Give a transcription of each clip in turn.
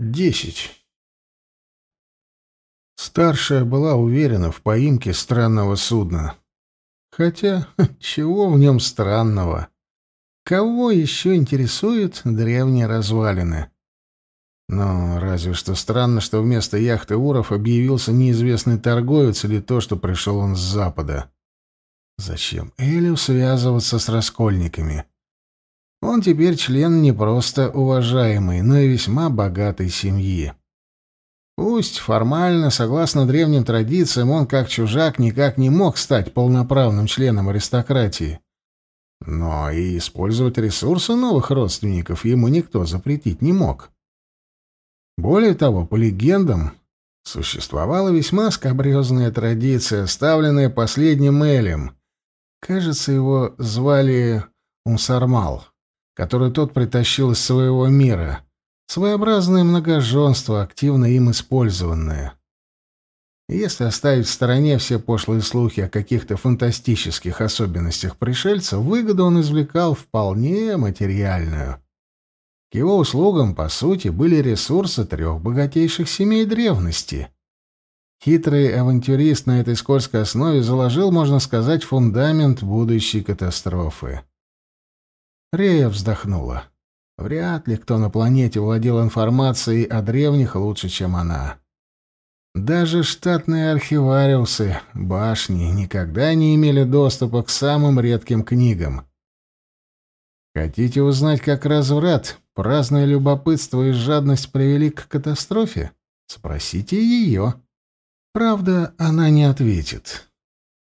Десять. Старшая была уверена в поимке странного судна. Хотя, чего в нем странного? Кого еще интересуют древние развалины? Но разве что странно, что вместо яхты Уров объявился неизвестный торговец или то, что пришел он с запада. Зачем Элю связываться с раскольниками? Он теперь член не просто уважаемой, но и весьма богатой семьи. Пусть формально, согласно древним традициям, он как чужак никак не мог стать полноправным членом аристократии. Но и использовать ресурсы новых родственников ему никто запретить не мог. Более того, по легендам, существовала весьма скабрезная традиция, оставленная последним Элем. Кажется, его звали Умсармал которую тот притащил из своего мира. Своеобразное многоженство, активно им использованное. Если оставить в стороне все пошлые слухи о каких-то фантастических особенностях пришельцев, выгоду он извлекал вполне материальную. К его услугам, по сути, были ресурсы трех богатейших семей древности. Хитрый авантюрист на этой скользкой основе заложил, можно сказать, фундамент будущей катастрофы. Рея вздохнула. Вряд ли кто на планете владел информацией о древних лучше, чем она. Даже штатные архивариусы, башни, никогда не имели доступа к самым редким книгам. Хотите узнать, как разврат, праздное любопытство и жадность привели к катастрофе? Спросите ее. Правда, она не ответит.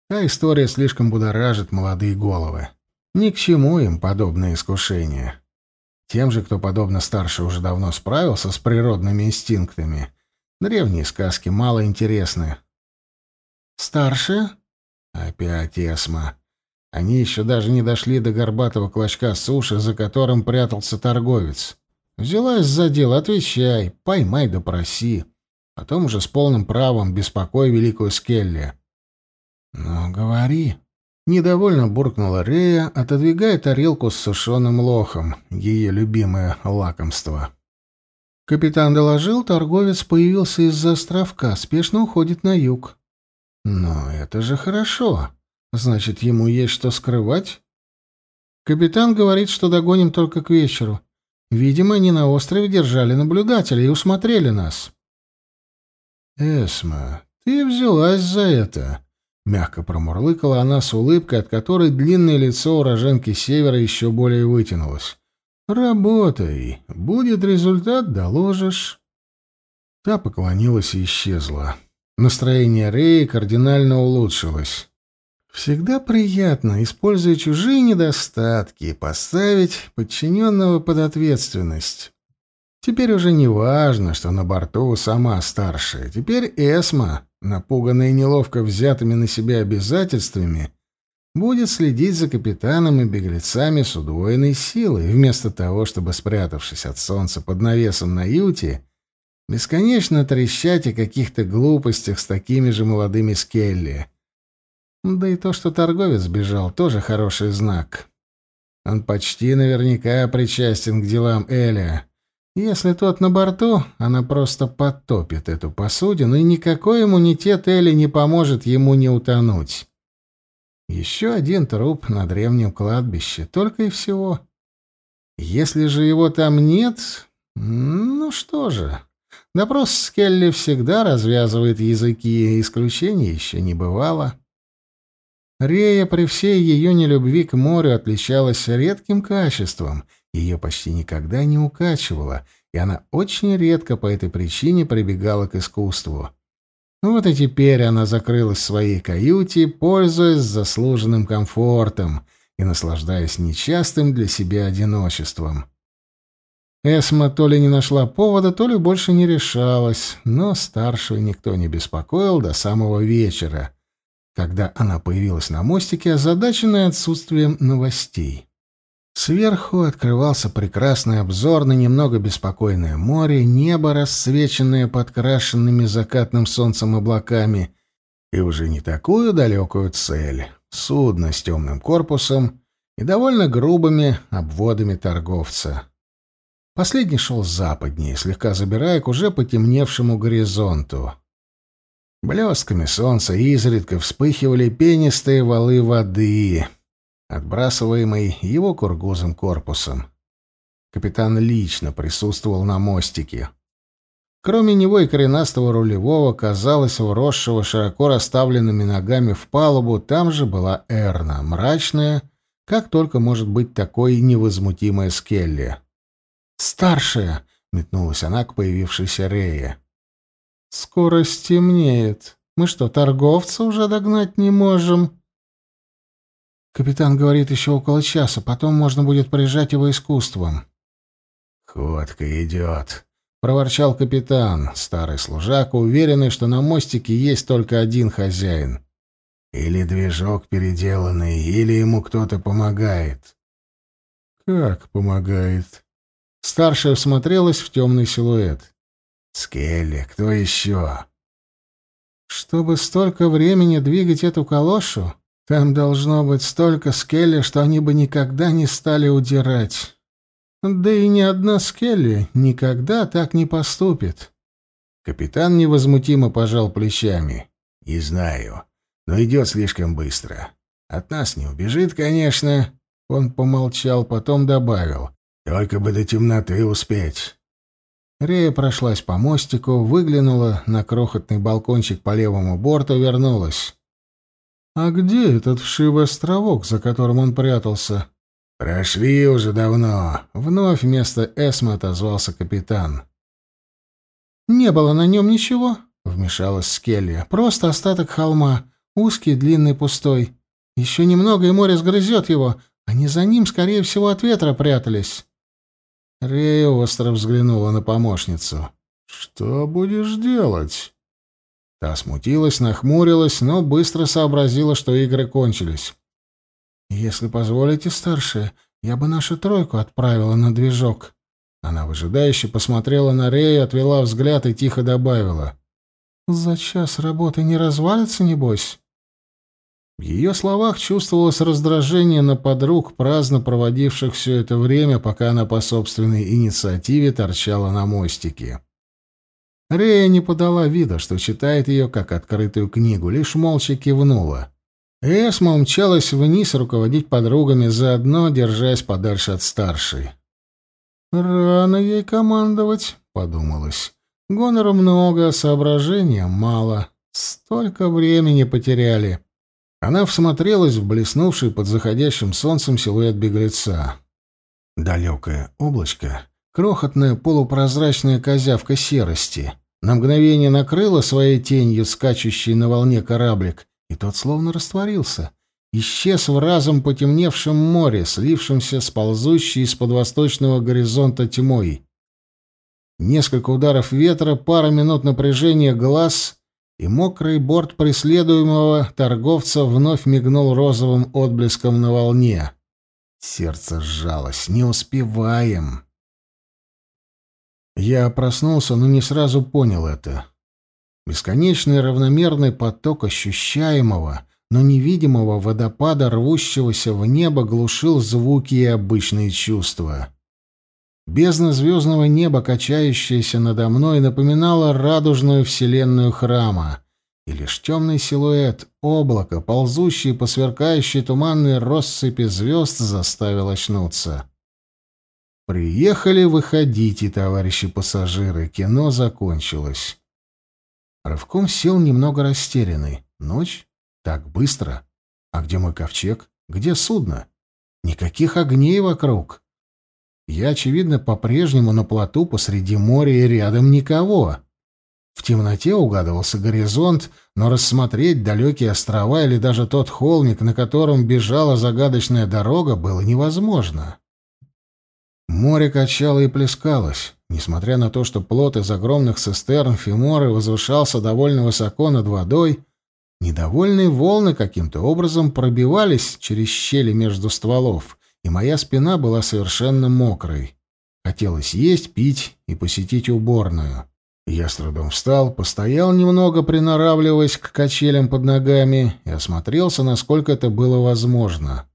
Та история слишком будоражит молодые головы. Ни к чему им подобное искушение. Тем же, кто, подобно старше, уже давно справился с природными инстинктами, древние сказки мало интересны. «Старше?» Опять Эсма. Они еще даже не дошли до горбатого клочка суши, за которым прятался торговец. Взялась за дело, отвечай, поймай да проси. Потом уже с полным правом беспокой великую Скелли. «Ну, говори», Недовольно буркнула Рея, отодвигая тарелку с сушеным лохом, ее любимое лакомство. Капитан доложил, торговец появился из-за островка, спешно уходит на юг. Но это же хорошо. Значит, ему есть что скрывать? Капитан говорит, что догоним только к вечеру. Видимо, они на острове держали наблюдателя и усмотрели нас. Эсма, ты взялась за это, Мягко промурлыкала она с улыбкой, от которой длинное лицо уроженки севера еще более вытянулось. «Работай. Будет результат, доложишь». Та поклонилась и исчезла. Настроение Реи кардинально улучшилось. Всегда приятно, используя чужие недостатки, поставить подчиненного под ответственность. Теперь уже не важно, что на борту сама старшая. Теперь Эсма напуганная неловко взятыми на себя обязательствами, будет следить за капитаном и беглецами с удвоенной силой, вместо того, чтобы, спрятавшись от солнца под навесом на юте, бесконечно трещать о каких-то глупостях с такими же молодыми скелли. Да и то, что торговец бежал, тоже хороший знак. Он почти наверняка причастен к делам Эля. Если тот на борту, она просто потопит эту посудину, и никакой иммунитет Элли не поможет ему не утонуть. Еще один труп на древнем кладбище, только и всего. Если же его там нет, ну что же, допрос с Келли всегда развязывает языки, исключений еще не бывало. Рея при всей ее нелюбви к морю отличалась редким качеством — ее почти никогда не укачивало, и она очень редко по этой причине прибегала к искусству. Вот и теперь она закрылась в своей каюте, пользуясь заслуженным комфортом и наслаждаясь нечастым для себя одиночеством. Эсма то ли не нашла повода, то ли больше не решалась, но старшую никто не беспокоил до самого вечера, когда она появилась на мостике, озадаченная отсутствием новостей. Сверху открывался прекрасный обзор на немного беспокойное море, небо, расцвеченное подкрашенными закатным солнцем облаками, и уже не такую далекую цель — судно с темным корпусом и довольно грубыми обводами торговца. Последний шел западнее, слегка забирая к уже потемневшему горизонту. Блестками солнца изредка вспыхивали пенистые валы воды, отбрасываемые его кургузым корпусом. Капитан лично присутствовал на мостике. Кроме него и коренастого рулевого, казалось, вросшего широко расставленными ногами в палубу, там же была Эрна, мрачная, как только может быть такой невозмутимая Скелли. «Старшая!» — метнулась она к появившейся Рее. «Скоро стемнеет. Мы что, торговца уже догнать не можем?» Капитан говорит еще около часа, потом можно будет прижать его искусством. «Ходка идет», — проворчал капитан, старый служака, уверенный, что на мостике есть только один хозяин. «Или движок переделанный, или ему кто-то помогает». «Как помогает?» Старшая всмотрелась в темный силуэт. «Скелли, кто еще?» «Чтобы столько времени двигать эту калошу, там должно быть столько скелли, что они бы никогда не стали удирать. Да и ни одна скелли никогда так не поступит». Капитан невозмутимо пожал плечами. «Не знаю, но идет слишком быстро. От нас не убежит, конечно». Он помолчал, потом добавил. Только бы до темноты успеть. Рея прошлась по мостику, выглянула на крохотный балкончик по левому борту, вернулась. «А где этот вшивый островок, за которым он прятался?» «Прошли уже давно», — вновь вместо Эсма отозвался капитан. «Не было на нем ничего», — вмешалась Скелли. «Просто остаток холма, узкий, длинный, пустой. Еще немного, и море сгрызет его. Они за ним, скорее всего, от ветра прятались». Рея остро взглянула на помощницу. «Что будешь делать?» Та смутилась, нахмурилась, но быстро сообразила, что игры кончились. «Если позволите, старшая, я бы нашу тройку отправила на движок». Она выжидающе посмотрела на Рея, отвела взгляд и тихо добавила. «За час работы не развалится, небось?» В ее словах чувствовалось раздражение на подруг, праздно проводивших все это время, пока она по собственной инициативе торчала на мостике. Рея не подала вида, что читает ее как открытую книгу, лишь молча кивнула. Эсма умчалась вниз руководить подругами, заодно держась подальше от старшей. «Рано ей командовать», — подумалось. «Гонора много, соображения мало. Столько времени потеряли». Она всмотрелась в блеснувший под заходящим солнцем силуэт беглеца. Далекое облачко, крохотная полупрозрачная козявка серости, на мгновение накрыла своей тенью скачущий на волне кораблик, и тот словно растворился, исчез в разом потемневшем море, слившемся с ползущей из-под восточного горизонта тьмой. Несколько ударов ветра, пара минут напряжения глаз — и мокрый борт преследуемого торговца вновь мигнул розовым отблеском на волне. Сердце сжалось. Не успеваем. Я проснулся, но не сразу понял это. Бесконечный равномерный поток ощущаемого, но невидимого водопада, рвущегося в небо, глушил звуки и обычные чувства. Бездна звездного неба, качающаяся надо мной, напоминала радужную вселенную храма, и лишь темный силуэт облака, ползущий по сверкающей туманной россыпи звезд, заставил очнуться. «Приехали, выходите, товарищи пассажиры, кино закончилось». Рывком сел немного растерянный. Ночь? Так быстро? А где мой ковчег? Где судно? Никаких огней вокруг. Я, очевидно, по-прежнему на плоту посреди моря и рядом никого. В темноте угадывался горизонт, но рассмотреть далекие острова или даже тот холмик, на котором бежала загадочная дорога, было невозможно. Море качало и плескалось. Несмотря на то, что плот из огромных цистерн Фиморы возвышался довольно высоко над водой, недовольные волны каким-то образом пробивались через щели между стволов и моя спина была совершенно мокрой. Хотелось есть, пить и посетить уборную. Я с трудом встал, постоял немного, приноравливаясь к качелям под ногами, и осмотрелся, насколько это было возможно.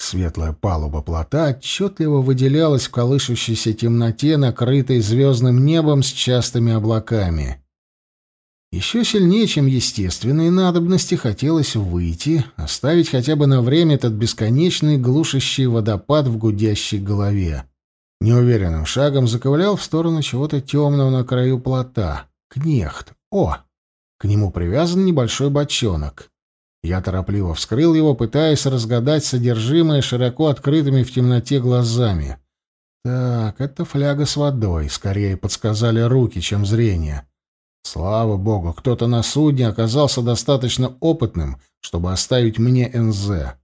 Светлая палуба плота отчетливо выделялась в колышущейся темноте, накрытой звездным небом с частыми облаками. Еще сильнее, чем естественные надобности, хотелось выйти, оставить хотя бы на время этот бесконечный глушащий водопад в гудящей голове. Неуверенным шагом заковылял в сторону чего-то темного на краю плота. Кнехт. О! К нему привязан небольшой бочонок. Я торопливо вскрыл его, пытаясь разгадать содержимое широко открытыми в темноте глазами. Так, это фляга с водой, скорее подсказали руки, чем зрение. Слава богу, кто-то на судне оказался достаточно опытным, чтобы оставить мне НЗ.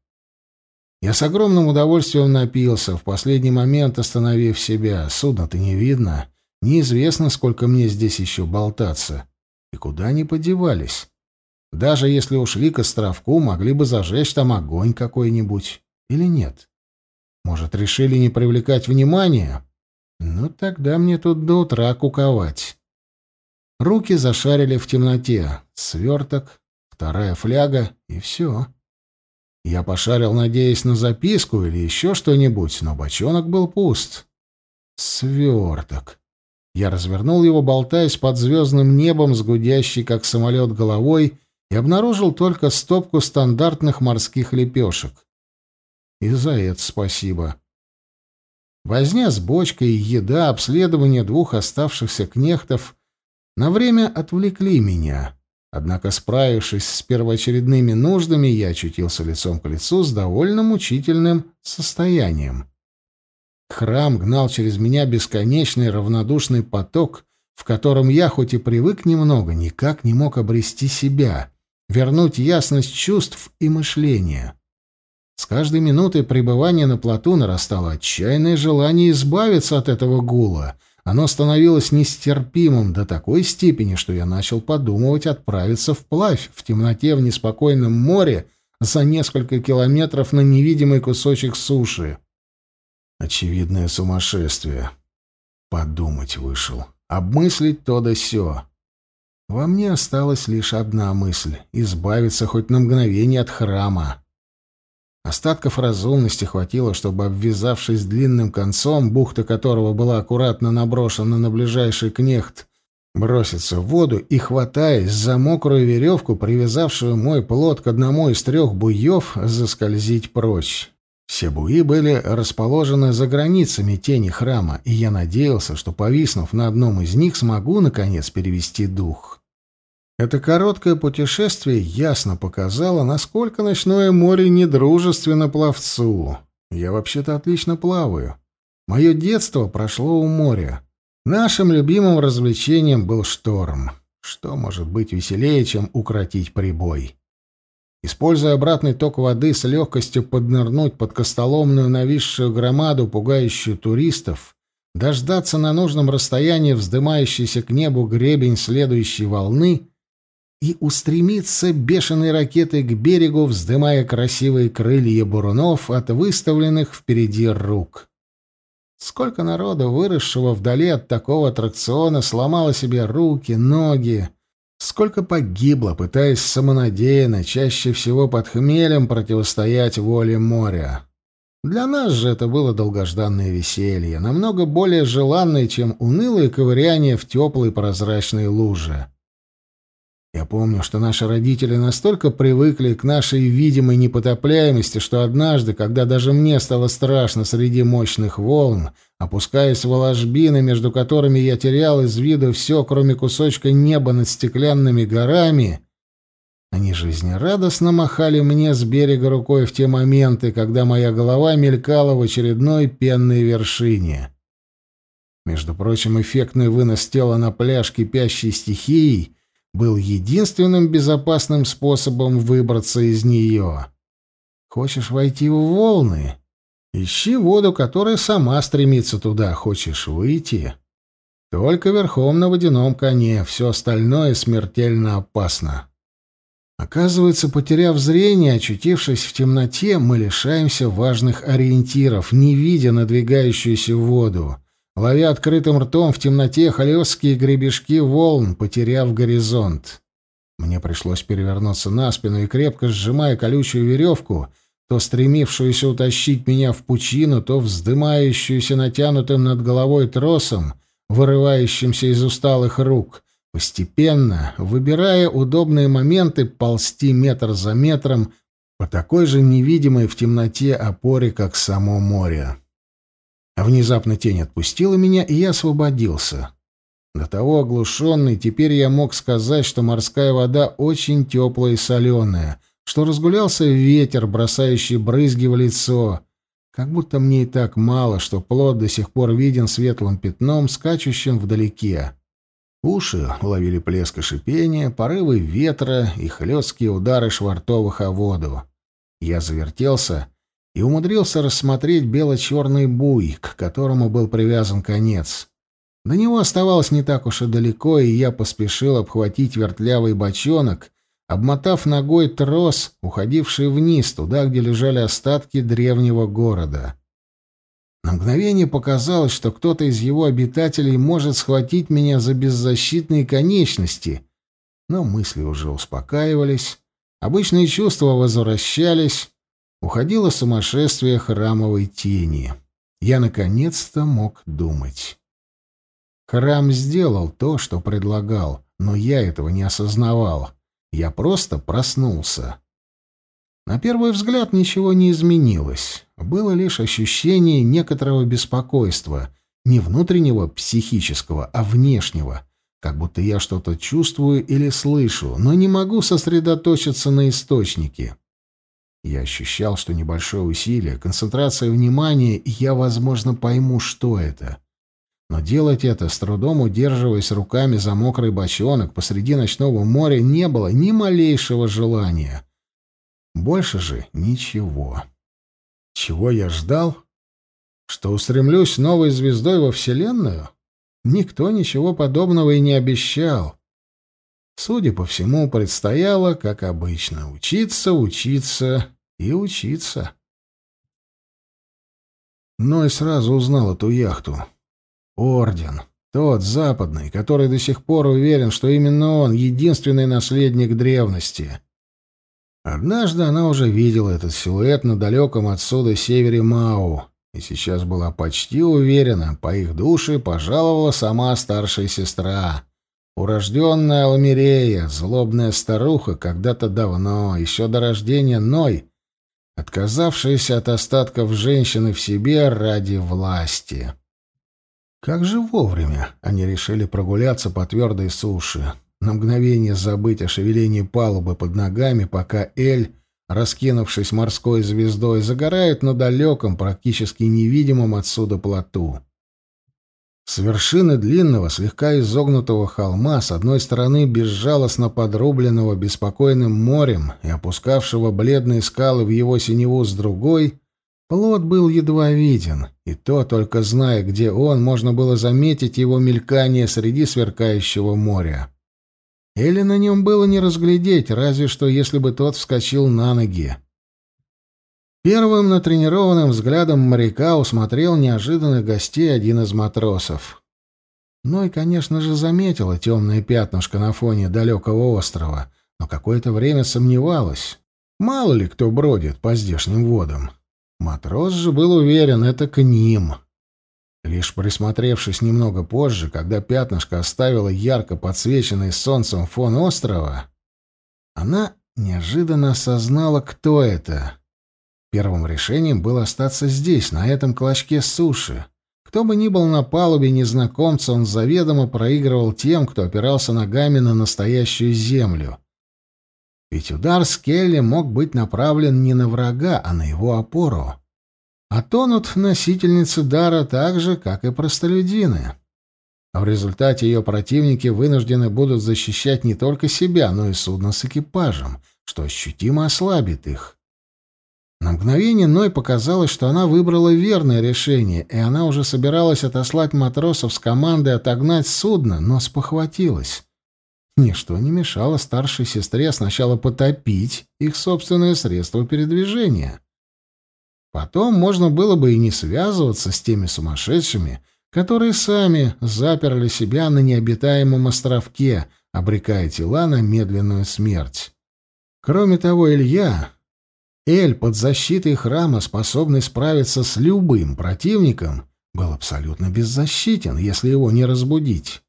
Я с огромным удовольствием напился, в последний момент остановив себя. Судно-то не видно. Неизвестно, сколько мне здесь еще болтаться. И куда они подевались? Даже если ушли к островку, могли бы зажечь там огонь какой-нибудь. Или нет? Может, решили не привлекать внимания? Ну, тогда мне тут до утра куковать. Руки зашарили в темноте. Сверток, вторая фляга, и все. Я пошарил, надеясь на записку или еще что-нибудь, но бочонок был пуст. Сверток. Я развернул его, болтаясь под звездным небом с гудящей, как самолет, головой, и обнаружил только стопку стандартных морских лепешек. И за это спасибо. Возня с бочкой, еда, обследование двух оставшихся кнехтов на время отвлекли меня. Однако, справившись с первоочередными нуждами, я очутился лицом к лицу с довольно мучительным состоянием. Храм гнал через меня бесконечный равнодушный поток, в котором я, хоть и привык немного, никак не мог обрести себя, вернуть ясность чувств и мышления. С каждой минутой пребывания на плоту нарастало отчаянное желание избавиться от этого гула, оно становилось нестерпимым до такой степени, что я начал подумывать отправиться вплавь в темноте в неспокойном море за несколько километров на невидимый кусочек суши. Очевидное сумасшествие. Подумать вышел. Обмыслить то да сё. Во мне осталась лишь одна мысль — избавиться хоть на мгновение от храма. Остатков разумности хватило, чтобы, обвязавшись длинным концом, бухта которого была аккуратно наброшена на ближайший кнехт, броситься в воду и, хватаясь за мокрую веревку, привязавшую мой плот к одному из трех буев, заскользить прочь. Все буи были расположены за границами тени храма, и я надеялся, что, повиснув на одном из них, смогу, наконец, перевести дух. Это короткое путешествие ясно показало, насколько ночное море недружественно пловцу. Я вообще-то отлично плаваю. Мое детство прошло у моря. Нашим любимым развлечением был шторм. Что может быть веселее, чем укротить прибой? Используя обратный ток воды, с легкостью поднырнуть под костоломную нависшую громаду, пугающую туристов, дождаться на нужном расстоянии вздымающейся к небу гребень следующей волны и устремиться бешеной ракетой к берегу, вздымая красивые крылья бурунов от выставленных впереди рук. Сколько народу, выросшего вдали от такого аттракциона, сломало себе руки, ноги, сколько погибло, пытаясь самонадеянно, чаще всего под хмелем, противостоять воле моря. Для нас же это было долгожданное веселье, намного более желанное, чем унылое ковыряние в теплой прозрачной луже. Я помню, что наши родители настолько привыкли к нашей видимой непотопляемости, что однажды, когда даже мне стало страшно среди мощных волн, опускаясь в ложбины, между которыми я терял из виду все, кроме кусочка неба над стеклянными горами, они жизнерадостно махали мне с берега рукой в те моменты, когда моя голова мелькала в очередной пенной вершине. Между прочим, эффектный вынос тела на пляж кипящей стихией — был единственным безопасным способом выбраться из нее. Хочешь войти в волны? Ищи воду, которая сама стремится туда. Хочешь выйти? Только верхом на водяном коне. Все остальное смертельно опасно. Оказывается, потеряв зрение, очутившись в темноте, мы лишаемся важных ориентиров, не видя надвигающуюся воду ловя открытым ртом в темноте холёсткие гребешки волн, потеряв горизонт. Мне пришлось перевернуться на спину и, крепко сжимая колючую веревку, то стремившуюся утащить меня в пучину, то вздымающуюся натянутым над головой тросом, вырывающимся из усталых рук, постепенно, выбирая удобные моменты, ползти метр за метром по такой же невидимой в темноте опоре, как само море. А внезапно тень отпустила меня, и я освободился. До того оглушенный, теперь я мог сказать, что морская вода очень теплая и соленая, что разгулялся ветер, бросающий брызги в лицо. Как будто мне и так мало, что плод до сих пор виден светлым пятном, скачущим вдалеке. Уши ловили плеск и шипение, порывы ветра и хлесткие удары швартовых о воду. Я завертелся и умудрился рассмотреть бело-черный буй, к которому был привязан конец. До него оставалось не так уж и далеко, и я поспешил обхватить вертлявый бочонок, обмотав ногой трос, уходивший вниз, туда, где лежали остатки древнего города. На мгновение показалось, что кто-то из его обитателей может схватить меня за беззащитные конечности, но мысли уже успокаивались, обычные чувства возвращались, уходило сумасшествие храмовой тени. Я наконец-то мог думать. Храм сделал то, что предлагал, но я этого не осознавал. Я просто проснулся. На первый взгляд ничего не изменилось. Было лишь ощущение некоторого беспокойства, не внутреннего психического, а внешнего, как будто я что-то чувствую или слышу, но не могу сосредоточиться на источнике. Я ощущал, что небольшое усилие, концентрация внимания, и я, возможно, пойму, что это. Но делать это, с трудом удерживаясь руками за мокрый бочонок посреди ночного моря, не было ни малейшего желания. Больше же ничего. Чего я ждал? Что устремлюсь новой звездой во Вселенную? Никто ничего подобного и не обещал. Судя по всему, предстояло, как обычно, учиться, учиться и учиться. Но и сразу узнал эту яхту. Орден. Тот западный, который до сих пор уверен, что именно он единственный наследник древности. Однажды она уже видела этот силуэт на далеком отсюда севере Мау, и сейчас была почти уверена, по их душе пожаловала сама старшая сестра, урожденная Алмирея, злобная старуха, когда-то давно, еще до рождения Ной, отказавшаяся от остатков женщины в себе ради власти. Как же вовремя они решили прогуляться по твердой суше на мгновение забыть о шевелении палубы под ногами, пока Эль, раскинувшись морской звездой, загорает на далеком, практически невидимом отсюда плоту. С вершины длинного, слегка изогнутого холма, с одной стороны безжалостно подрубленного беспокойным морем и опускавшего бледные скалы в его синеву с другой, плот был едва виден, и то, только зная, где он, можно было заметить его мелькание среди сверкающего моря. Или на нем было не разглядеть, разве что если бы тот вскочил на ноги. Первым натренированным взглядом моряка усмотрел неожиданных гостей один из матросов. Ну и, конечно же, заметила темное пятнышко на фоне далекого острова, но какое-то время сомневалась. Мало ли кто бродит по здешним водам. Матрос же был уверен, это к ним. Лишь присмотревшись немного позже, когда пятнышко оставило ярко подсвеченный солнцем фон острова, она неожиданно осознала, кто это. Первым решением было остаться здесь, на этом клочке суши. Кто бы ни был на палубе незнакомца, он заведомо проигрывал тем, кто опирался ногами на настоящую землю. Ведь удар Скелли мог быть направлен не на врага, а на его опору а тонут носительницы дара так же, как и простолюдины. В результате ее противники вынуждены будут защищать не только себя, но и судно с экипажем, что ощутимо ослабит их. На мгновение Ной показалось, что она выбрала верное решение, и она уже собиралась отослать матросов с командой отогнать судно, но спохватилась. Ничто не мешало старшей сестре сначала потопить их собственное средство передвижения — Потом можно было бы и не связываться с теми сумасшедшими, которые сами заперли себя на необитаемом островке, обрекая тела на медленную смерть. Кроме того, Илья... Эль под защитой храма, способный справиться с любым противником, был абсолютно беззащитен, если его не разбудить.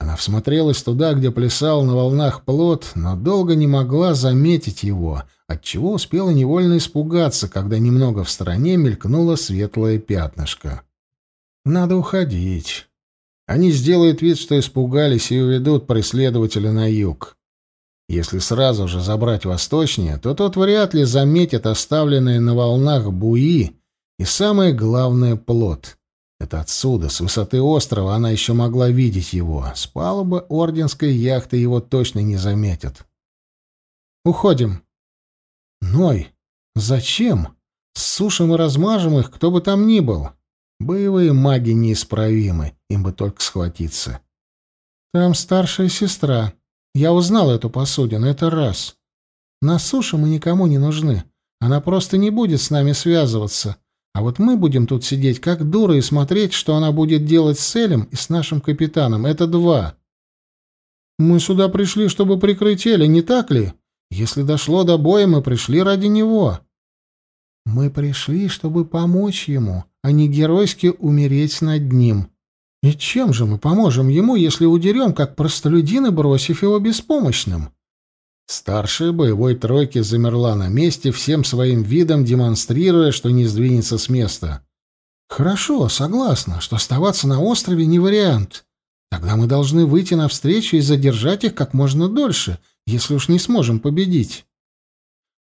Она всмотрелась туда, где плясал на волнах плот, но долго не могла заметить его, отчего успела невольно испугаться, когда немного в стороне мелькнуло светлое пятнышко. «Надо уходить. Они сделают вид, что испугались, и уведут преследователя на юг. Если сразу же забрать восточнее, то тот вряд ли заметит оставленные на волнах буи и, самое главное, плот». Это отсюда, с высоты острова, она еще могла видеть его. С палубы орденской яхты его точно не заметят. «Уходим». «Ной, зачем? Сушим и размажем их, кто бы там ни был. Боевые маги неисправимы, им бы только схватиться». «Там старшая сестра. Я узнал эту посудину, это раз. На суше мы никому не нужны. Она просто не будет с нами связываться». А вот мы будем тут сидеть как дуры и смотреть, что она будет делать с Элем и с нашим капитаном. Это два. Мы сюда пришли, чтобы прикрыть Эля, не так ли? Если дошло до боя, мы пришли ради него. Мы пришли, чтобы помочь ему, а не геройски умереть над ним. И чем же мы поможем ему, если удерем, как простолюдины, бросив его беспомощным? Старшая боевой тройки замерла на месте, всем своим видом демонстрируя, что не сдвинется с места. «Хорошо, согласна, что оставаться на острове не вариант. Тогда мы должны выйти навстречу и задержать их как можно дольше, если уж не сможем победить».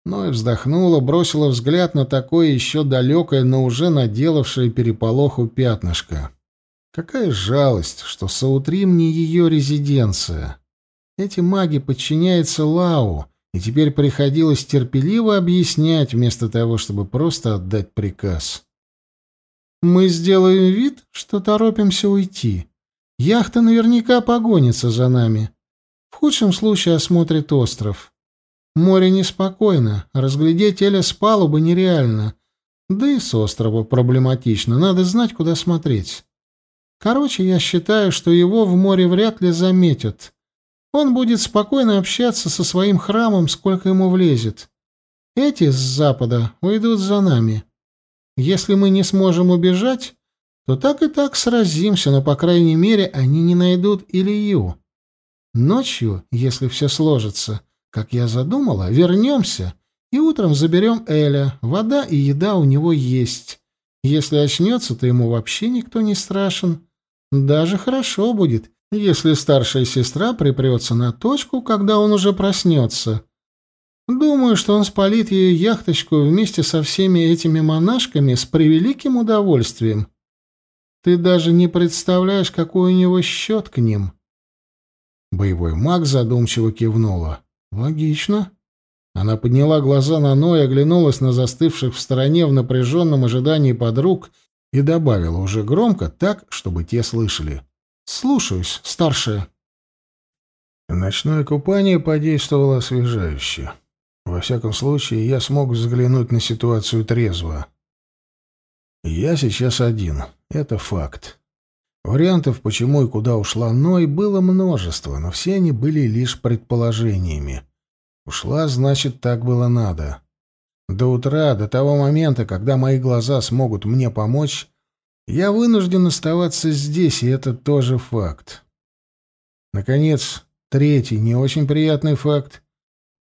Но и вздохнула, бросила взгляд на такое еще далекое, но уже наделавшее переполоху пятнышко. Какая жалость, что Саутрим не ее резиденция. Эти маги подчиняются Лау, и теперь приходилось терпеливо объяснять вместо того, чтобы просто отдать приказ. «Мы сделаем вид, что торопимся уйти. Яхта наверняка погонится за нами. В худшем случае осмотрит остров. Море неспокойно, разглядеть Эля с палубы нереально. Да и с острова проблематично, надо знать, куда смотреть. Короче, я считаю, что его в море вряд ли заметят». Он будет спокойно общаться со своим храмом, сколько ему влезет. Эти с запада уйдут за нами. Если мы не сможем убежать, то так и так сразимся, но, по крайней мере, они не найдут Илью. Ночью, если все сложится, как я задумала, вернемся и утром заберем Эля. Вода и еда у него есть. Если очнется, то ему вообще никто не страшен. Даже хорошо будет, если старшая сестра припрется на точку, когда он уже проснется. Думаю, что он спалит ее яхточку вместе со всеми этими монашками с превеликим удовольствием. Ты даже не представляешь, какой у него счет к ним. Боевой маг задумчиво кивнула. Логично. Она подняла глаза на Ной, оглянулась на застывших в стороне в напряженном ожидании подруг и добавила уже громко, так, чтобы те слышали. «Слушаюсь, старшая». Ночное купание подействовало освежающе. Во всяком случае, я смог взглянуть на ситуацию трезво. Я сейчас один. Это факт. Вариантов, почему и куда ушла Ной, было множество, но все они были лишь предположениями. Ушла, значит, так было надо. До утра, до того момента, когда мои глаза смогут мне помочь, я вынужден оставаться здесь, и это тоже факт. Наконец, третий не очень приятный факт.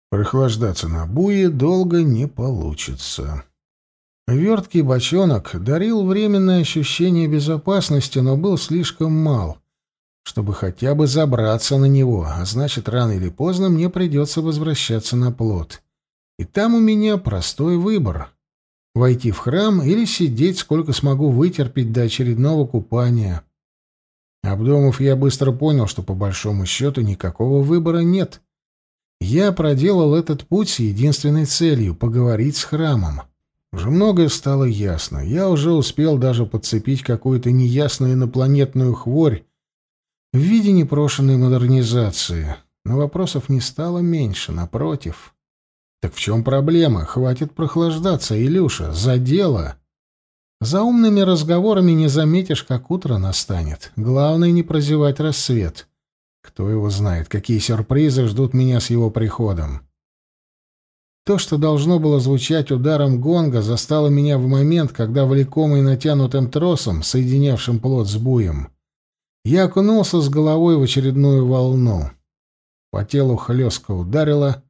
Прохлаждаться на буе долго не получится. Верткий бочонок дарил временное ощущение безопасности, но был слишком мал, чтобы хотя бы забраться на него, а значит, рано или поздно мне придется возвращаться на плот. И там у меня простой выбор войти в храм или сидеть, сколько смогу вытерпеть до очередного купания. Обдумав, я быстро понял, что по большому счету никакого выбора нет. Я проделал этот путь с единственной целью — поговорить с храмом. Уже многое стало ясно. Я уже успел даже подцепить какую-то неясную инопланетную хворь в виде непрошенной модернизации. Но вопросов не стало меньше, напротив. Так в чем проблема? Хватит прохлаждаться, Илюша, за дело. За умными разговорами не заметишь, как утро настанет. Главное не прозевать рассвет. Кто его знает, какие сюрпризы ждут меня с его приходом. То, что должно было звучать ударом гонга, застало меня в момент, когда, влекомый натянутым тросом, соединявшим плот с буем, я окунулся с головой в очередную волну. По телу хлестко ударило.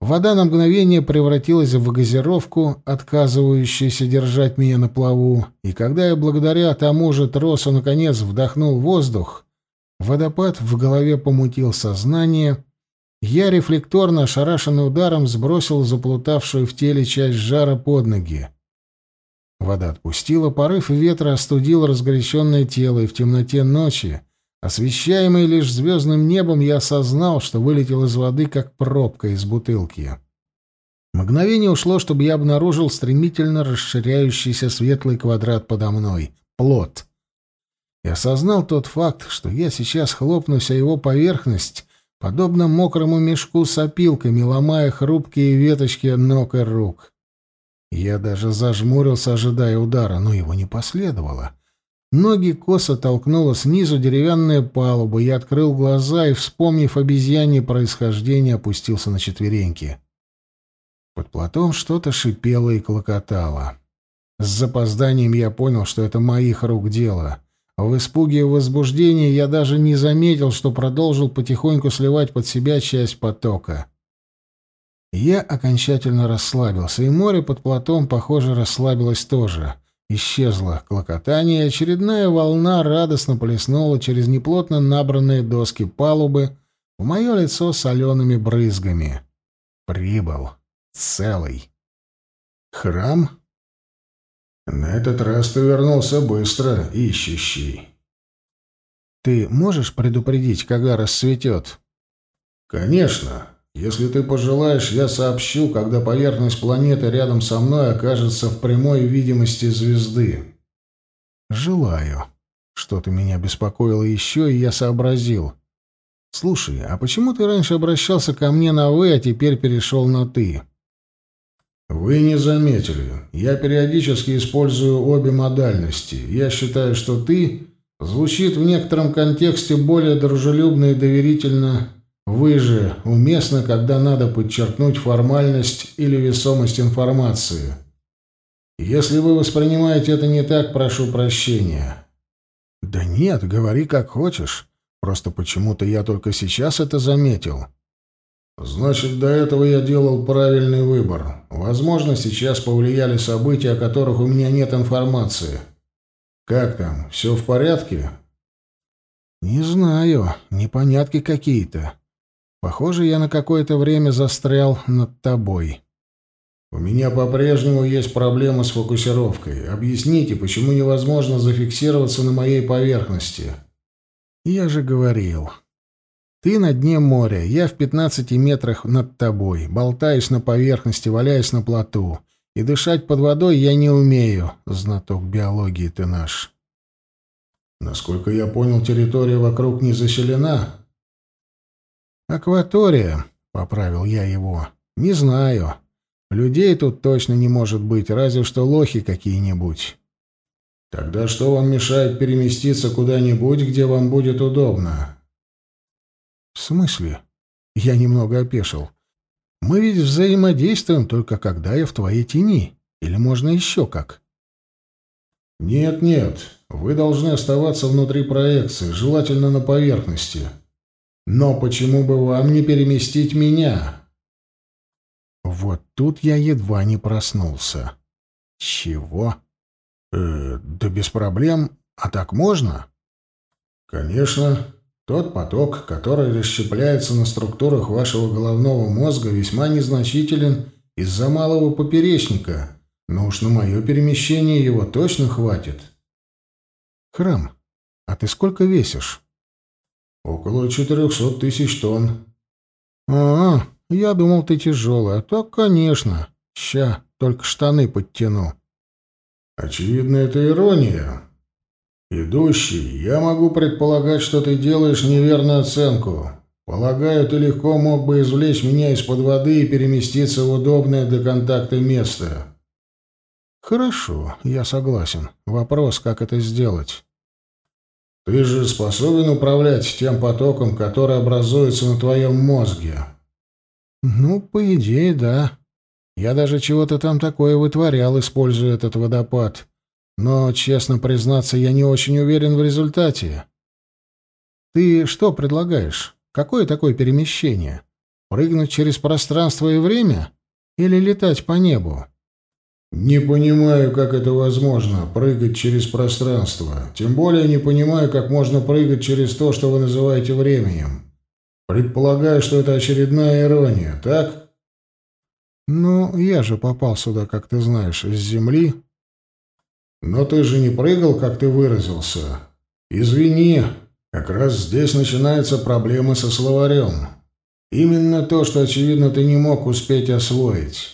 Вода на мгновение превратилась в газировку, отказывающуюся держать меня на плаву, и когда я благодаря тому же тросу наконец вдохнул воздух, водопад в голове помутил сознание, я рефлекторно, ошарашенный ударом, сбросил заплутавшую в теле часть жара под ноги. Вода отпустила, порыв ветра остудил разгоряченное тело, и в темноте ночи, освещаемой лишь звездным небом, я осознал, что вылетел из воды, как пробка из бутылки. Мгновение ушло, чтобы я обнаружил стремительно расширяющийся светлый квадрат подо мной — плод. И осознал тот факт, что я сейчас хлопнусь о его поверхность, подобно мокрому мешку с опилками, ломая хрупкие веточки ног и рук. Я даже зажмурился, ожидая удара, но его не последовало. Ноги косо толкнула снизу деревянная палуба, я открыл глаза и, вспомнив обезьянье происхождение, опустился на четвереньки. Под платом что-то шипело и клокотало. С запозданием я понял, что это моих рук дело. В испуге и возбуждении я даже не заметил, что продолжил потихоньку сливать под себя часть потока. Я окончательно расслабился, и море под платом, похоже, расслабилось тоже. Исчезло клокотание, и очередная волна радостно плеснула через неплотно набранные доски палубы в мое лицо солеными брызгами. Прибыл. Целый. Храм? На этот раз ты вернулся быстро, ищущий. Ты можешь предупредить, когда рассветет? Конечно. Если ты пожелаешь, я сообщу, когда поверхность планеты рядом со мной окажется в прямой видимости звезды. Желаю. Что-то меня беспокоило еще, и я сообразил. Слушай, а почему ты раньше обращался ко мне на «вы», а теперь перешел на «ты»? Вы не заметили. Я периодически использую обе модальности. Я считаю, что «ты» звучит в некотором контексте более дружелюбно и доверительно, вы же уместно, когда надо подчеркнуть формальность или весомость информации. Если вы воспринимаете это не так, прошу прощения. Да нет, говори как хочешь. Просто почему-то я только сейчас это заметил. Значит, до этого я делал правильный выбор. Возможно, сейчас повлияли события, о которых у меня нет информации. Как там, все в порядке? Не знаю, непонятки какие-то. Похоже, я на какое-то время застрял над тобой. У меня по-прежнему есть проблемы с фокусировкой. Объясните, почему невозможно зафиксироваться на моей поверхности? Я же говорил. Ты на дне моря, я в пятнадцати метрах над тобой, болтаюсь на поверхности, валяюсь на плоту. И дышать под водой я не умею, знаток биологии ты наш. Насколько я понял, территория вокруг не заселена. «Акватория», — поправил я его. «Не знаю. Людей тут точно не может быть, разве что лохи какие-нибудь». «Тогда что вам мешает переместиться куда-нибудь, где вам будет удобно?» «В смысле?» Я немного опешил. «Мы ведь взаимодействуем только когда я в твоей тени. Или можно еще как?» «Нет-нет, вы должны оставаться внутри проекции, желательно на поверхности». Но почему бы вам не переместить меня? Вот тут я едва не проснулся. Чего? Э, да без проблем. А так можно? Конечно. Тот поток, который расщепляется на структурах вашего головного мозга, весьма незначителен из-за малого поперечника. Но уж на мое перемещение его точно хватит. Храм, а ты сколько весишь? Около четырехсот тысяч тонн. А, я думал, ты тяжелый. А так, конечно. Ща, только штаны подтяну. Очевидно, это ирония. Идущий, я могу предполагать, что ты делаешь неверную оценку. Полагаю, ты легко мог бы извлечь меня из-под воды и переместиться в удобное для контакта место. Хорошо, я согласен. Вопрос, как это сделать? Ты же способен управлять тем потоком, который образуется на твоем мозге. Ну, по идее, да. Я даже чего-то там такое вытворял, используя этот водопад. Но, честно признаться, я не очень уверен в результате. Ты что предлагаешь? Какое такое перемещение? Прыгнуть через пространство и время? Или летать по небу? Не понимаю, как это возможно, прыгать через пространство. Тем более не понимаю, как можно прыгать через то, что вы называете временем. Предполагаю, что это очередная ирония, так? Ну, я же попал сюда, как ты знаешь, из Земли. Но ты же не прыгал, как ты выразился. Извини, как раз здесь начинается проблема со словарем. Именно то, что, очевидно, ты не мог успеть освоить.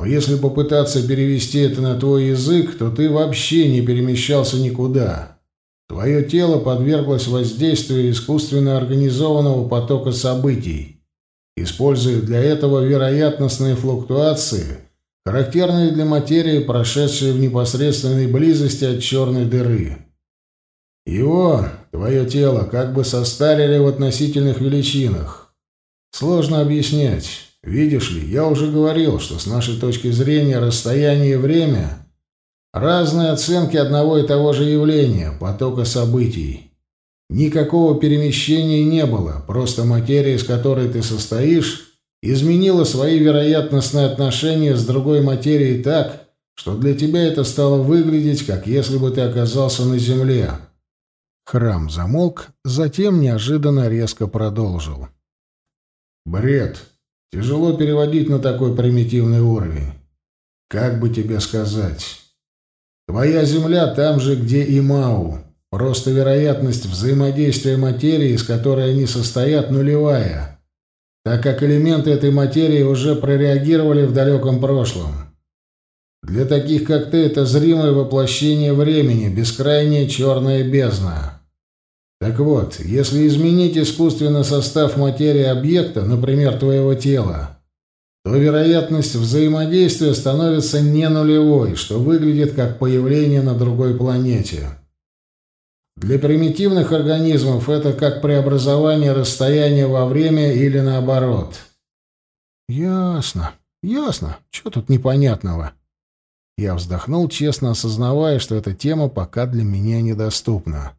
Но если попытаться перевести это на твой язык, то ты вообще не перемещался никуда. Твое тело подверглось воздействию искусственно организованного потока событий, используя для этого вероятностные флуктуации, характерные для материи, прошедшей в непосредственной близости от черной дыры. Его, твое тело, как бы состарили в относительных величинах. Сложно объяснять. Видишь ли, я уже говорил, что с нашей точки зрения расстояние и время — разные оценки одного и того же явления, потока событий. Никакого перемещения не было, просто материя, из которой ты состоишь, изменила свои вероятностные отношения с другой материей так, что для тебя это стало выглядеть, как если бы ты оказался на Земле. Храм замолк, затем неожиданно резко продолжил. «Бред. Тяжело переводить на такой примитивный уровень. Как бы тебе сказать? Твоя Земля там же, где и Мау. Просто вероятность взаимодействия материи, из которой они состоят, нулевая, так как элементы этой материи уже прореагировали в далеком прошлом. Для таких, как ты, это зримое воплощение времени, бескрайняя черная бездна. Так вот, если изменить искусственно состав материи объекта, например, твоего тела, то вероятность взаимодействия становится не нулевой, что выглядит как появление на другой планете. Для примитивных организмов это как преобразование расстояния во время или наоборот. Ясно, ясно. Что тут непонятного? Я вздохнул, честно осознавая, что эта тема пока для меня недоступна.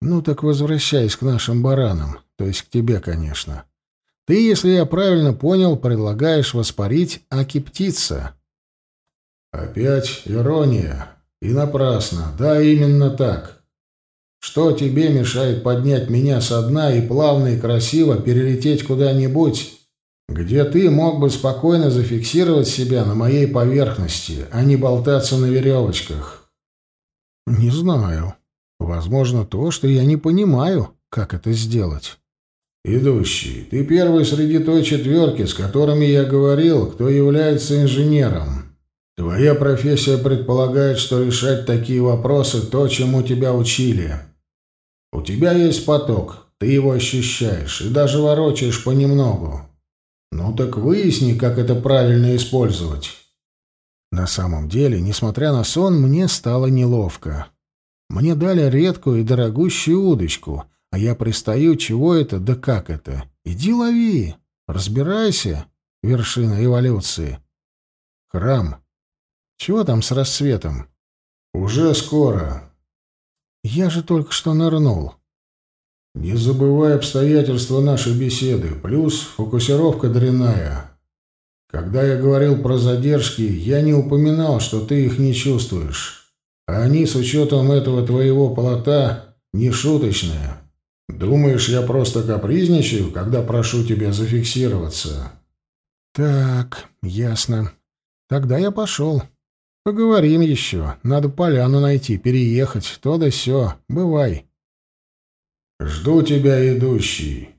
Ну так возвращаясь к нашим баранам, то есть к тебе, конечно. Ты, если я правильно понял, предлагаешь воспарить аки-птица. Опять ирония. И напрасно. Да, именно так. Что тебе мешает поднять меня со дна и плавно и красиво перелететь куда-нибудь, где ты мог бы спокойно зафиксировать себя на моей поверхности, а не болтаться на веревочках? Не знаю. Возможно, то, что я не понимаю, как это сделать. «Идущий, ты первый среди той четверки, с которыми я говорил, кто является инженером. Твоя профессия предполагает, что решать такие вопросы — то, чему тебя учили. У тебя есть поток, ты его ощущаешь и даже ворочаешь понемногу. Ну так выясни, как это правильно использовать». На самом деле, несмотря на сон, мне стало неловко. Мне дали редкую и дорогущую удочку, а я пристаю, чего это, да как это. Иди лови, разбирайся, вершина эволюции. Храм. Чего там с рассветом? Уже скоро. Я же только что нырнул. Не забывай обстоятельства нашей беседы, плюс фокусировка дрянная. Когда я говорил про задержки, я не упоминал, что ты их не чувствуешь. А они, с учетом этого твоего полота, не шуточные. Думаешь, я просто капризничаю, когда прошу тебя зафиксироваться?» «Так, ясно. Тогда я пошел. Поговорим еще. Надо поляну найти, переехать, то да сё. Бывай». «Жду тебя, идущий».